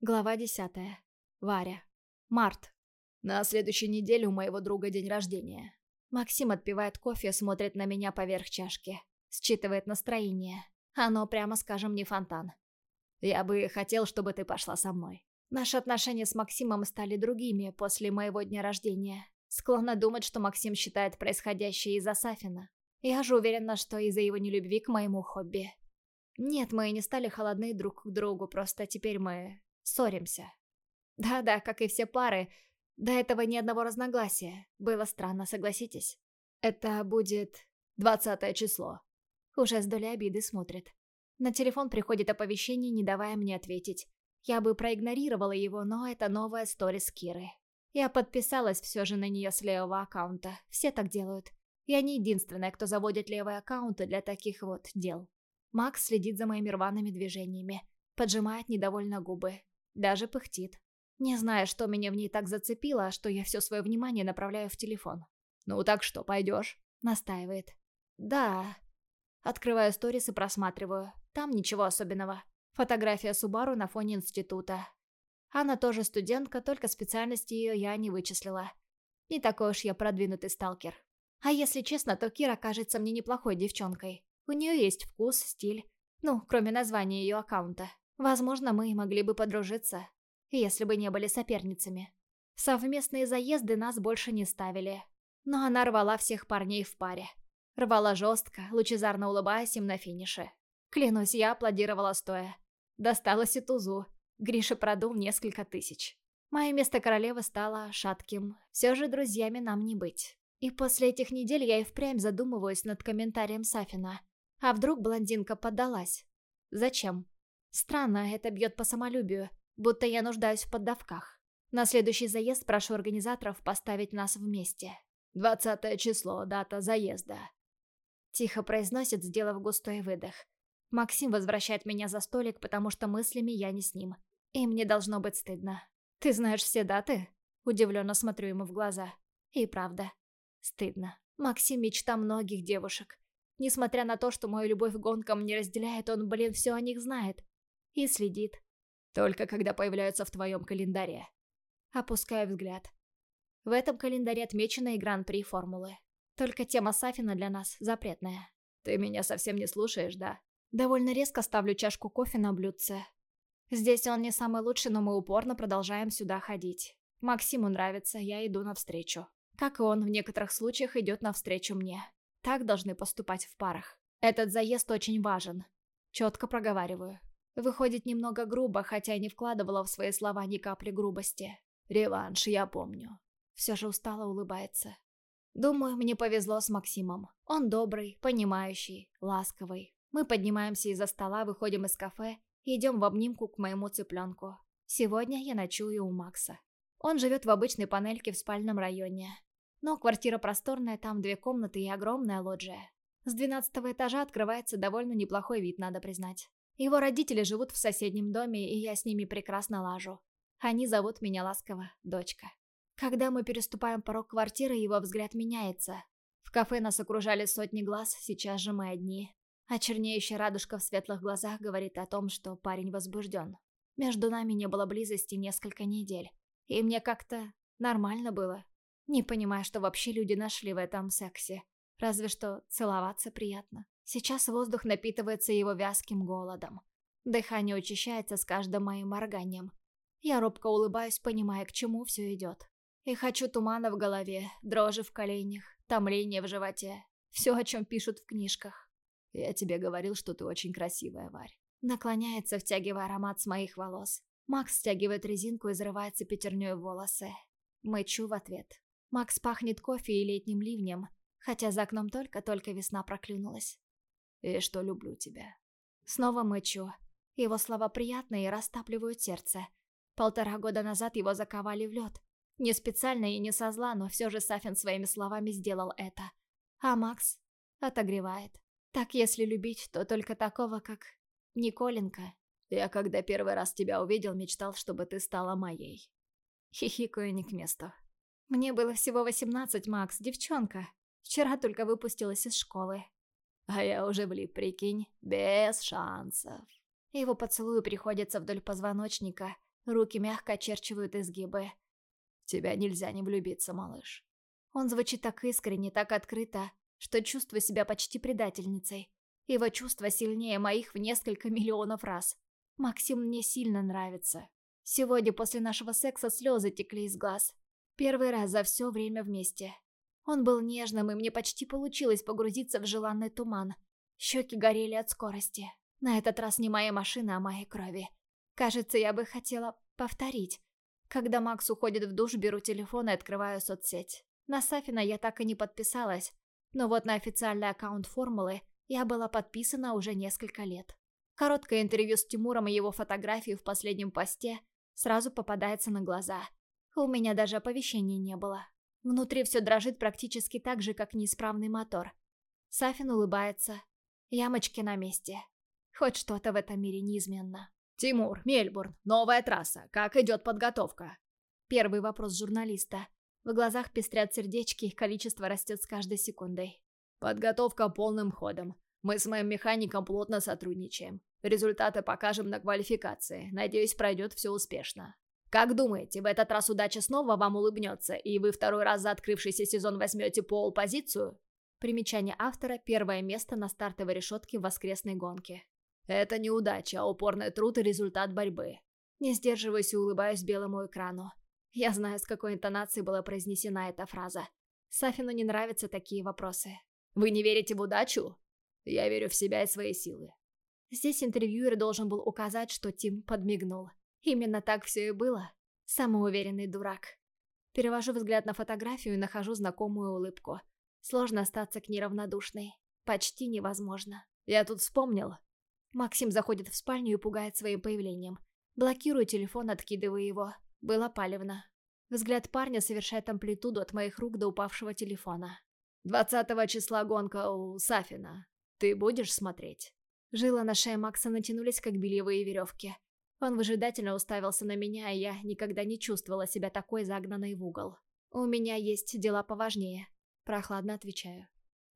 Глава десятая. Варя. Март. На следующей неделе у моего друга день рождения. Максим отпивает кофе, смотрит на меня поверх чашки. Считывает настроение. Оно, прямо скажем, не фонтан. Я бы хотел, чтобы ты пошла со мной. Наши отношения с Максимом стали другими после моего дня рождения. Склонна думать, что Максим считает происходящее из-за Сафина. Я же уверена, что из-за его нелюбви к моему хобби. Нет, мы не стали холодны друг к другу, просто теперь мы ссоримся. Да-да, как и все пары, до этого ни одного разногласия. Было странно, согласитесь. Это будет двадцатое число. Уже с долей обиды смотрит. На телефон приходит оповещение, не давая мне ответить. Я бы проигнорировала его, но это новая сторис Киры. Я подписалась все же на нее с левого аккаунта. Все так делают. Я не единственная, кто заводит левые аккаунты для таких вот дел. Макс следит за моими рваными движениями. Поджимает недовольно губы. Даже пыхтит. Не знаю, что меня в ней так зацепило, что я все свое внимание направляю в телефон. «Ну так что, пойдешь?» Настаивает. «Да». Открываю сторис и просматриваю. Там ничего особенного. Фотография Субару на фоне института. Она тоже студентка, только специальности ее я не вычислила. Не такой уж я продвинутый сталкер. А если честно, то Кира кажется мне неплохой девчонкой. У нее есть вкус, стиль. Ну, кроме названия ее аккаунта. Возможно, мы могли бы подружиться, если бы не были соперницами. Совместные заезды нас больше не ставили. Но она рвала всех парней в паре. Рвала жестко, лучезарно улыбаясь им на финише. Клянусь, я аплодировала стоя. Досталось и тузу. Гриша продул несколько тысяч. Мое место королевы стало шатким. Все же друзьями нам не быть. И после этих недель я и впрямь задумываюсь над комментарием Сафина. А вдруг блондинка поддалась? Зачем? Странно, это бьет по самолюбию, будто я нуждаюсь в поддавках. На следующий заезд прошу организаторов поставить нас вместе. «Двадцатое число, дата заезда», — тихо произносит, сделав густой выдох. Максим возвращает меня за столик, потому что мыслями я не с ним. И мне должно быть стыдно. «Ты знаешь все даты?» Удивленно смотрю ему в глаза. И правда. Стыдно. Максим — мечта многих девушек. Несмотря на то, что мою любовь к гонкам не разделяет, он, блин, все о них знает. И следит. Только когда появляются в твоем календаре. Опускаю взгляд. В этом календаре отмечена и гран-при формулы. Только тема Сафина для нас запретная. Ты меня совсем не слушаешь, да? Довольно резко ставлю чашку кофе на блюдце. Здесь он не самый лучший, но мы упорно продолжаем сюда ходить. Максиму нравится, я иду навстречу. Как и он в некоторых случаях идет навстречу мне. Так должны поступать в парах. Этот заезд очень важен. Четко проговариваю. Выходит немного грубо, хотя и не вкладывала в свои слова ни капли грубости. Реванш, я помню. Все же устало улыбается. Думаю, мне повезло с Максимом. Он добрый, понимающий, ласковый. Мы поднимаемся из-за стола, выходим из кафе и идем в обнимку к моему цыпленку. Сегодня я ночую у Макса. Он живет в обычной панельке в спальном районе. Но квартира просторная, там две комнаты и огромная лоджия. С двенадцатого этажа открывается довольно неплохой вид, надо признать. Его родители живут в соседнем доме, и я с ними прекрасно лажу. Они зовут меня ласково «дочка». Когда мы переступаем порог квартиры, его взгляд меняется. В кафе нас окружали сотни глаз, сейчас же мы одни. А чернеющая радужка в светлых глазах говорит о том, что парень возбужден. Между нами не было близости несколько недель. И мне как-то нормально было. Не понимая, что вообще люди нашли в этом сексе. Разве что целоваться приятно. Сейчас воздух напитывается его вязким голодом. Дыхание учащается с каждым моим морганием. Я робко улыбаюсь, понимая, к чему все идет. И хочу тумана в голове, дрожи в коленях, томление в животе. Все, о чем пишут в книжках. Я тебе говорил, что ты очень красивая, Варь. Наклоняется, втягивая аромат с моих волос. Макс стягивает резинку и взрывается пятерней в волосы. Мычу в ответ. Макс пахнет кофе и летним ливнем, хотя за окном только-только весна проклюнулась. «И что люблю тебя». Снова мычу. Его слова приятные и растапливают сердце. Полтора года назад его заковали в лед. Не специально и не со зла, но все же Сафин своими словами сделал это. А Макс отогревает. Так если любить, то только такого, как Николенко. Я когда первый раз тебя увидел, мечтал, чтобы ты стала моей. Хихикаю не к месту. Мне было всего восемнадцать, Макс, девчонка. Вчера только выпустилась из школы. А я уже влип, прикинь, без шансов. Его поцелуи приходятся вдоль позвоночника, Руки мягко очерчивают изгибы. «Тебя нельзя не влюбиться, малыш». Он звучит так искренне, так открыто, что чувствую себя почти предательницей. Его чувства сильнее моих в несколько миллионов раз. Максим мне сильно нравится. Сегодня после нашего секса слезы текли из глаз. Первый раз за все время вместе. Он был нежным, и мне почти получилось погрузиться в желанный туман. Щеки горели от скорости. На этот раз не моя машина, а моей крови. Кажется, я бы хотела повторить. Когда Макс уходит в душ, беру телефон и открываю соцсеть. На Сафина я так и не подписалась, но вот на официальный аккаунт формулы я была подписана уже несколько лет. Короткое интервью с Тимуром и его фотографию в последнем посте сразу попадается на глаза. У меня даже оповещений не было. Внутри все дрожит практически так же, как неисправный мотор. Сафин улыбается. Ямочки на месте. Хоть что-то в этом мире неизменно. «Тимур, Мельбурн, новая трасса. Как идет подготовка?» Первый вопрос журналиста. В глазах пестрят сердечки, их количество растет с каждой секундой. «Подготовка полным ходом. Мы с моим механиком плотно сотрудничаем. Результаты покажем на квалификации. Надеюсь, пройдет все успешно. Как думаете, в этот раз удача снова вам улыбнется, и вы второй раз за открывшийся сезон возьмете пол-позицию? Примечание автора – первое место на стартовой решетке в воскресной гонке. Это не удача, а упорный труд и результат борьбы. Не сдерживаюсь и улыбаюсь белому экрану. Я знаю, с какой интонацией была произнесена эта фраза. Сафину не нравятся такие вопросы. Вы не верите в удачу? Я верю в себя и свои силы. Здесь интервьюер должен был указать, что Тим подмигнул. Именно так все и было. Самоуверенный дурак. Перевожу взгляд на фотографию и нахожу знакомую улыбку. Сложно остаться к ней равнодушной. Почти невозможно. Я тут вспомнил. Максим заходит в спальню и пугает своим появлением. Блокирую телефон, откидываю его. Было палевно. Взгляд парня совершает амплитуду от моих рук до упавшего телефона. «Двадцатого числа гонка у Сафина. Ты будешь смотреть?» Жила на шее Макса натянулись, как бельевые веревки. Он выжидательно уставился на меня, и я никогда не чувствовала себя такой загнанной в угол. «У меня есть дела поважнее», – прохладно отвечаю.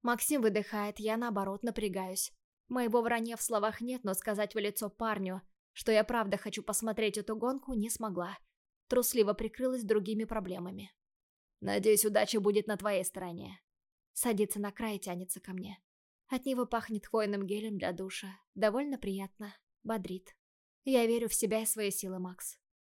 Максим выдыхает, я наоборот напрягаюсь. Моего вранья в словах нет, но сказать в лицо парню, что я правда хочу посмотреть эту гонку, не смогла. Трусливо прикрылась другими проблемами. «Надеюсь, удача будет на твоей стороне». Садится на край и тянется ко мне. От него пахнет хвойным гелем для душа. Довольно приятно. Бодрит. Я верю в себя и свои силы, Макс.